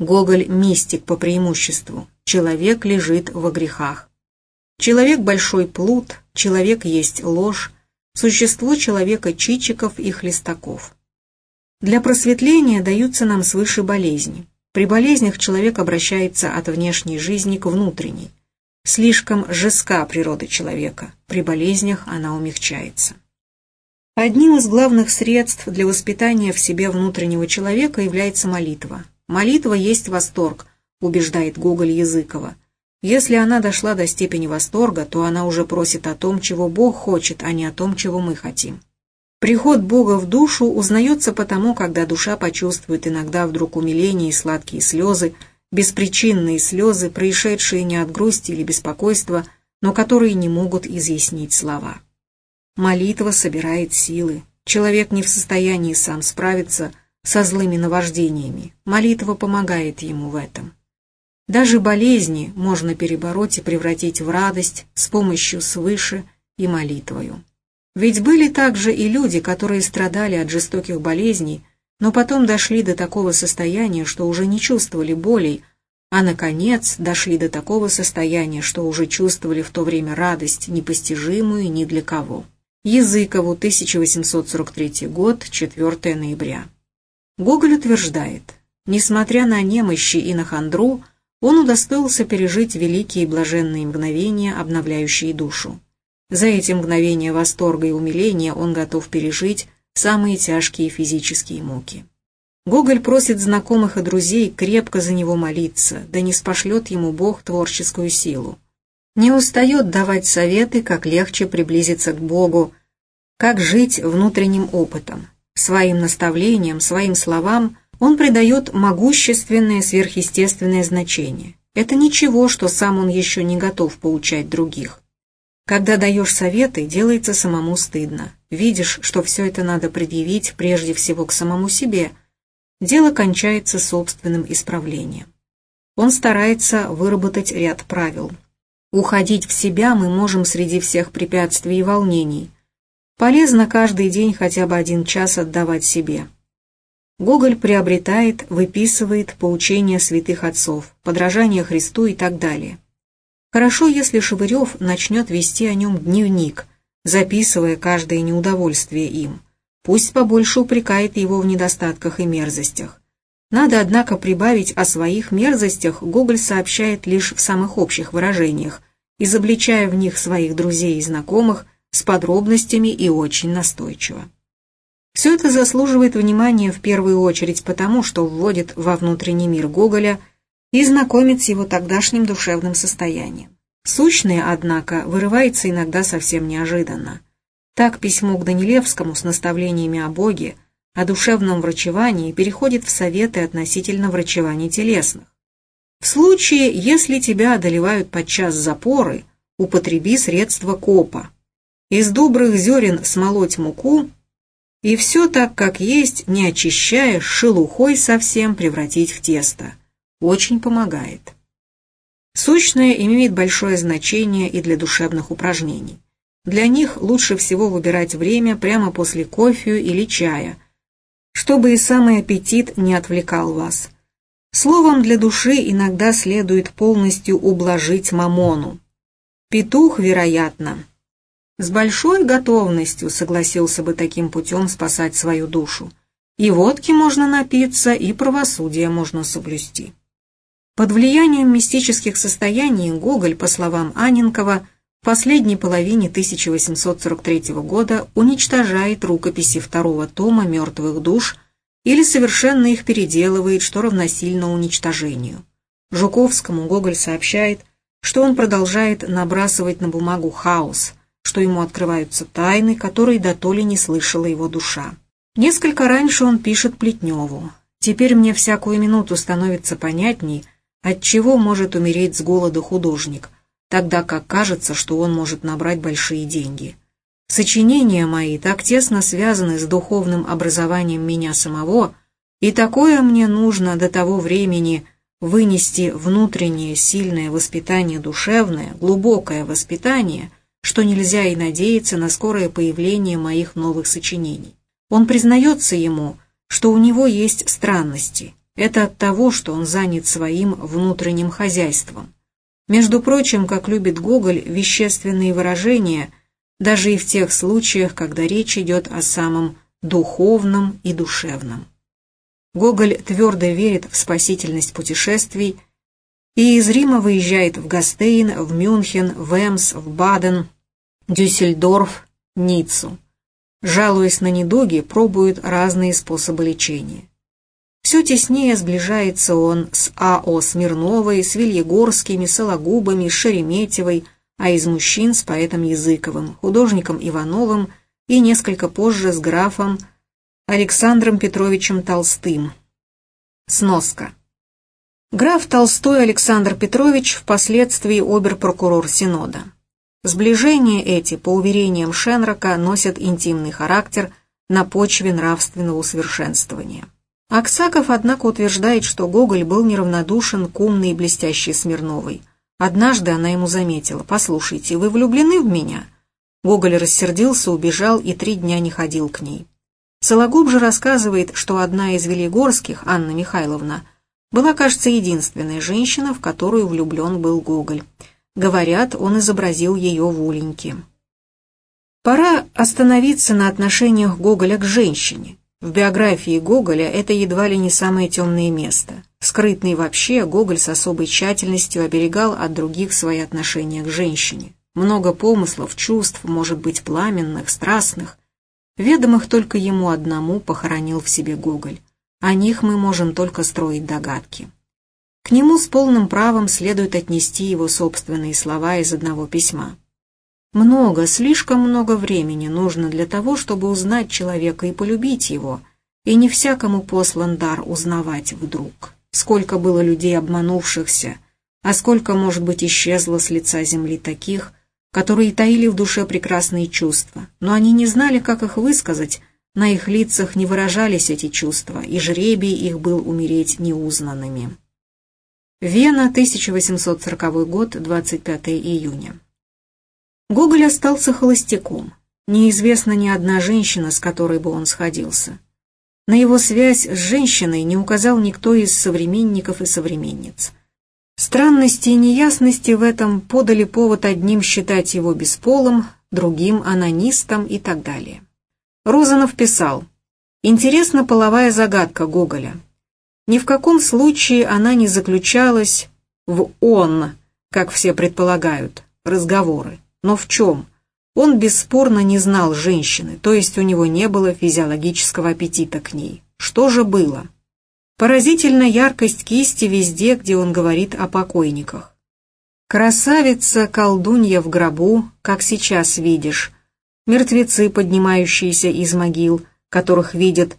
Гоголь – мистик по преимуществу, человек лежит во грехах. Человек – большой плут, человек есть ложь, существо человека чичиков и хлестаков. Для просветления даются нам свыше болезни. При болезнях человек обращается от внешней жизни к внутренней. Слишком жеска природа человека, при болезнях она умягчается. Одним из главных средств для воспитания в себе внутреннего человека является молитва. Молитва есть восторг, убеждает Гоголь Языкова. Если она дошла до степени восторга, то она уже просит о том, чего Бог хочет, а не о том, чего мы хотим. Приход Бога в душу узнается потому, когда душа почувствует иногда вдруг умиление и сладкие слезы, беспричинные слезы, происшедшие не от грусти или беспокойства, но которые не могут изъяснить слова. Молитва собирает силы. Человек не в состоянии сам справиться со злыми наваждениями. Молитва помогает ему в этом. Даже болезни можно перебороть и превратить в радость с помощью свыше и молитвою. Ведь были также и люди, которые страдали от жестоких болезней, но потом дошли до такого состояния, что уже не чувствовали болей, а, наконец, дошли до такого состояния, что уже чувствовали в то время радость, непостижимую ни для кого. Языкову, 1843 год, 4 ноября. Гоголь утверждает, несмотря на немощи и на хандру, он удостоился пережить великие и блаженные мгновения, обновляющие душу. За эти мгновения восторга и умиления он готов пережить самые тяжкие физические муки. Гоголь просит знакомых и друзей крепко за него молиться, да не спошлет ему Бог творческую силу. Не устает давать советы, как легче приблизиться к Богу, как жить внутренним опытом. Своим наставлением, своим словам он придает могущественное сверхъестественное значение. Это ничего, что сам он еще не готов поучать других. Когда даешь советы, делается самому стыдно. Видишь, что все это надо предъявить прежде всего к самому себе. Дело кончается собственным исправлением. Он старается выработать ряд правил. Уходить в себя мы можем среди всех препятствий и волнений. Полезно каждый день хотя бы один час отдавать себе. Гоголь приобретает, выписывает поучения святых отцов, подражание Христу и так далее. Хорошо, если Шевырев начнет вести о нем дневник, записывая каждое неудовольствие им. Пусть побольше упрекает его в недостатках и мерзостях. Надо, однако, прибавить о своих мерзостях Гоголь сообщает лишь в самых общих выражениях, изобличая в них своих друзей и знакомых с подробностями и очень настойчиво. Все это заслуживает внимания в первую очередь потому, что вводит во внутренний мир Гоголя и знакомит с его тогдашним душевным состоянием. Сущное, однако, вырывается иногда совсем неожиданно. Так письмо к Данилевскому с наставлениями о Боге, о душевном врачевании переходит в советы относительно врачеваний телесных. В случае, если тебя одолевают подчас запоры, употреби средства копа. Из добрых зерен смолоть муку и все так, как есть, не очищая, шелухой совсем превратить в тесто. Очень помогает. Сущное имеет большое значение и для душевных упражнений. Для них лучше всего выбирать время прямо после кофе или чая, чтобы и самый аппетит не отвлекал вас. Словом, для души иногда следует полностью ублажить мамону. Петух, вероятно, С большой готовностью согласился бы таким путем спасать свою душу. И водки можно напиться, и правосудие можно соблюсти. Под влиянием мистических состояний Гоголь, по словам Аненкова, в последней половине 1843 года уничтожает рукописи второго тома «Мертвых душ» или совершенно их переделывает, что равносильно уничтожению. Жуковскому Гоголь сообщает, что он продолжает набрасывать на бумагу хаос, что ему открываются тайны, которые дотоле не слышала его душа. Несколько раньше он пишет Плетневу. «Теперь мне всякую минуту становится понятней, от чего может умереть с голода художник, тогда как кажется, что он может набрать большие деньги. Сочинения мои так тесно связаны с духовным образованием меня самого, и такое мне нужно до того времени вынести внутреннее сильное воспитание душевное, глубокое воспитание, что нельзя и надеяться на скорое появление моих новых сочинений. Он признается ему, что у него есть странности. Это от того, что он занят своим внутренним хозяйством. Между прочим, как любит Гоголь, вещественные выражения, даже и в тех случаях, когда речь идет о самом духовном и душевном. Гоголь твердо верит в спасительность путешествий и из Рима выезжает в Гастейн, в Мюнхен, в Эмс, в Баден, Дюссельдорф, Ниццу. Жалуясь на недуги, пробует разные способы лечения. Все теснее сближается он с А.О. Смирновой, с Вильегорскими, Сологубами, Шереметьевой, а из мужчин с поэтом Языковым, художником Ивановым и несколько позже с графом Александром Петровичем Толстым. Сноска. Граф Толстой Александр Петрович впоследствии обер-прокурор Синода. Сближения эти, по уверениям Шенрока, носят интимный характер на почве нравственного усовершенствования. Аксаков, однако, утверждает, что Гоголь был неравнодушен к умной и блестящей Смирновой. Однажды она ему заметила, «Послушайте, вы влюблены в меня?» Гоголь рассердился, убежал и три дня не ходил к ней. Сологуб же рассказывает, что одна из Велигорских, Анна Михайловна, была, кажется, единственная женщина, в которую влюблен был Гоголь. Говорят, он изобразил ее в Уленьке. Пора остановиться на отношениях Гоголя к женщине. В биографии Гоголя это едва ли не самое темное место. Скрытный вообще, Гоголь с особой тщательностью оберегал от других свои отношения к женщине. Много помыслов, чувств, может быть, пламенных, страстных, ведомых только ему одному похоронил в себе Гоголь. О них мы можем только строить догадки. К нему с полным правом следует отнести его собственные слова из одного письма. Много, слишком много времени нужно для того, чтобы узнать человека и полюбить его, и не всякому послан дар узнавать вдруг. Сколько было людей обманувшихся, а сколько, может быть, исчезло с лица земли таких, которые таили в душе прекрасные чувства, но они не знали, как их высказать, на их лицах не выражались эти чувства, и жребий их был умереть неузнанными. Вена, 1840 год, 25 июня. Гоголь остался холостяком. Неизвестна ни одна женщина, с которой бы он сходился. На его связь с женщиной не указал никто из современников и современниц. Странности и неясности в этом подали повод одним считать его бесполым, другим анонистом и так далее. Розанов писал, «Интересна половая загадка Гоголя. Ни в каком случае она не заключалась в «он», как все предполагают, разговоры. Но в чем? Он бесспорно не знал женщины, то есть у него не было физиологического аппетита к ней. Что же было? Поразительна яркость кисти везде, где он говорит о покойниках. Красавица, колдунья в гробу, как сейчас видишь, мертвецы, поднимающиеся из могил, которых видят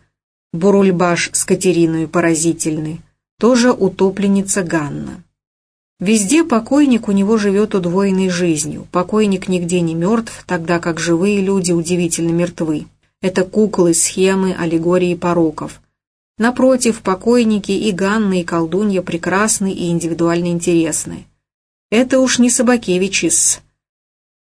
Бурульбаш с Катериной поразительны, тоже утопленница Ганна. Везде покойник у него живет удвоенной жизнью. Покойник нигде не мертв, тогда как живые люди удивительно мертвы. Это куклы, схемы, аллегории пороков. Напротив, покойники и Ганна, и колдунья прекрасны и индивидуально интересны. Это уж не Собакевичис.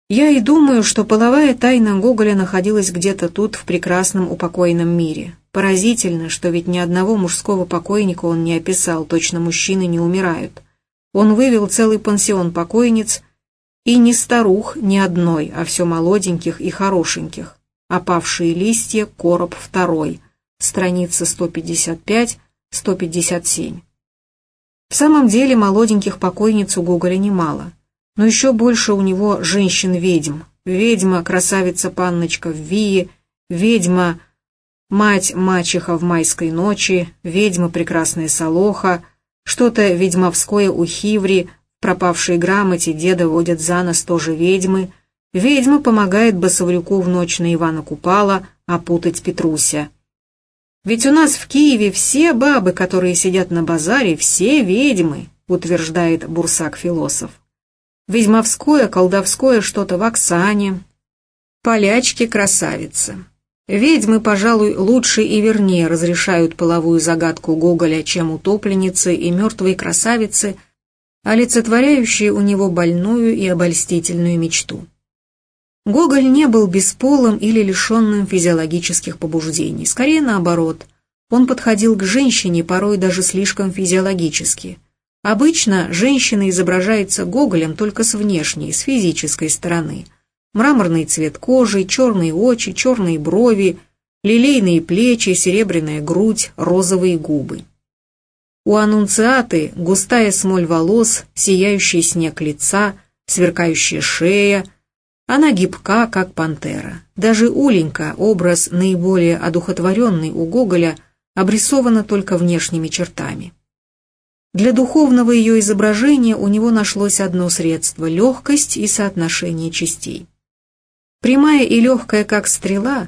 Я и думаю, что половая тайна Гоголя находилась где-то тут, в прекрасном упокойном мире. Поразительно, что ведь ни одного мужского покойника он не описал, точно мужчины не умирают. Он вывел целый пансион покойниц И не старух ни одной, а все молоденьких и хорошеньких. Опавшие листья, короб второй, страница 155-157. В самом деле молоденьких покойниц у Гоголя немало, но еще больше у него женщин-ведьм. Ведьма, красавица-панночка в Вии, ведьма, мать-мачеха в майской ночи, ведьма прекрасная Солоха, что-то ведьмовское у Хиври, пропавшей грамоте деда водят за нос тоже ведьмы, ведьма помогает Басаврюку в ночь на Ивана Купала опутать Петруся. Ведь у нас в Киеве все бабы, которые сидят на базаре, все ведьмы, утверждает бурсак-философ. Ведьмовское, колдовское что-то в Оксане. Полячки-красавицы. Ведьмы, пожалуй, лучше и вернее разрешают половую загадку Гоголя, чем утопленницы и мертвые красавицы, олицетворяющие у него больную и обольстительную мечту. Гоголь не был бесполым или лишенным физиологических побуждений, скорее наоборот. Он подходил к женщине порой даже слишком физиологически. Обычно женщина изображается Гоголем только с внешней, с физической стороны. Мраморный цвет кожи, черные очи, черные брови, лилейные плечи, серебряная грудь, розовые губы. У аннунциаты густая смоль волос, сияющий снег лица, сверкающая шея – она гибка, как пантера. Даже Уленька, образ наиболее одухотворенный у Гоголя, обрисована только внешними чертами. Для духовного ее изображения у него нашлось одно средство – легкость и соотношение частей. Прямая и легкая, как стрела,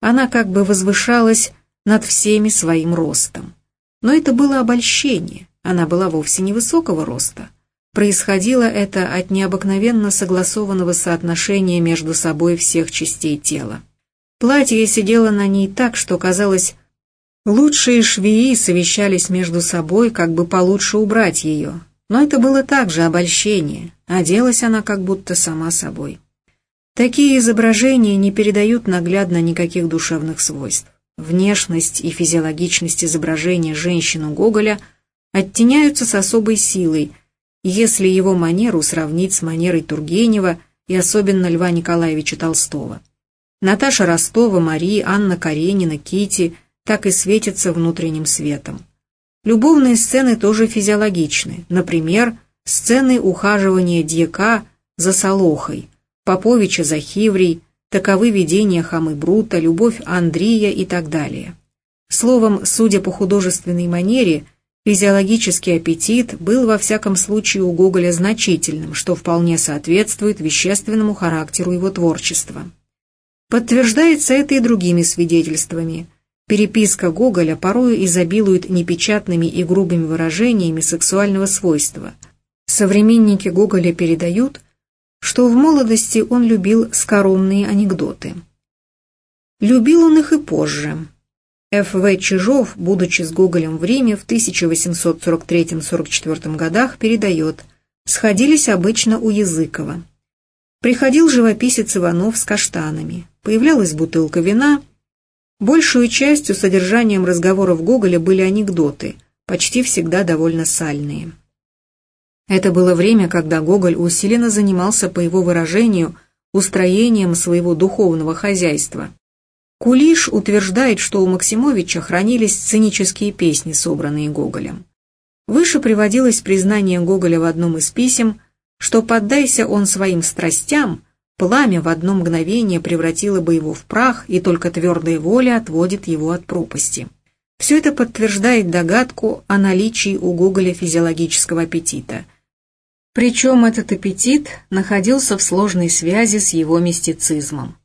она как бы возвышалась над всеми своим ростом. Но это было обольщение, она была вовсе невысокого роста. Происходило это от необыкновенно согласованного соотношения между собой всех частей тела. Платье сидело на ней так, что казалось, лучшие швеи совещались между собой, как бы получше убрать ее. Но это было также обольщение, оделась она как будто сама собой. Такие изображения не передают наглядно никаких душевных свойств. Внешность и физиологичность изображения женщины Гоголя оттеняются с особой силой – если его манеру сравнить с манерой Тургенева и особенно Льва Николаевича Толстого. Наташа Ростова, Мария, Анна Каренина, Кити так и светятся внутренним светом. Любовные сцены тоже физиологичны, например, сцены ухаживания дьяка за Солохой, Поповича за Хиврей, таковы видения Хамы Брута, любовь Андрея и так далее. Словом, судя по художественной манере – Физиологический аппетит был во всяком случае у Гоголя значительным, что вполне соответствует вещественному характеру его творчества. Подтверждается это и другими свидетельствами. Переписка Гоголя порою изобилует непечатными и грубыми выражениями сексуального свойства. Современники Гоголя передают, что в молодости он любил скоромные анекдоты. Любил он их и позже. Ф.В. Чижов, будучи с Гоголем в Риме в 1843-44 годах, передает «Сходились обычно у Языкова». Приходил живописец Иванов с каштанами. Появлялась бутылка вина. Большую частью содержанием разговоров Гоголя были анекдоты, почти всегда довольно сальные. Это было время, когда Гоголь усиленно занимался, по его выражению, устроением своего духовного хозяйства. Кулиш утверждает, что у Максимовича хранились сценические песни, собранные Гоголем. Выше приводилось признание Гоголя в одном из писем, что, поддайся он своим страстям, пламя в одно мгновение превратило бы его в прах, и только твердая воля отводит его от пропасти. Все это подтверждает догадку о наличии у Гоголя физиологического аппетита. Причем этот аппетит находился в сложной связи с его мистицизмом.